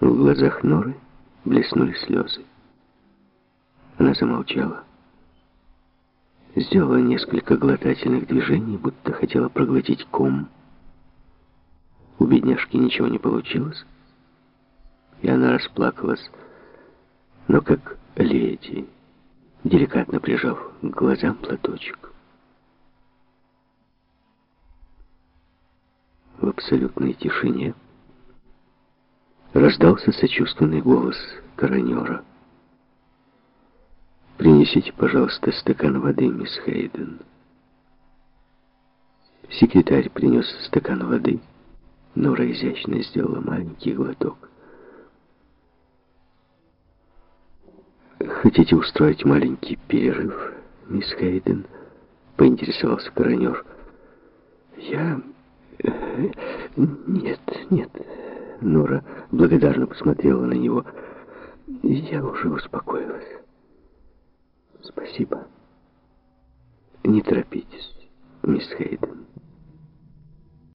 В глазах Норы блеснули слезы. Она замолчала. Сделала несколько глотательных движений, будто хотела проглотить ком. У бедняжки ничего не получилось, и она расплакалась, но как леди, деликатно прижав к глазам платочек. В абсолютной тишине раздался сочувственный голос коронера. «Принесите, пожалуйста, стакан воды, мисс Хейден». Секретарь принес стакан воды. Нора изящно сделала маленький глоток. «Хотите устроить маленький перерыв, мисс Хейден?» — поинтересовался коронер. «Я... Нет, нет...» Нора благодарно посмотрела на него. «Я уже успокоилась». Спасибо. Не торопитесь, мисс Хейден.